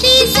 please.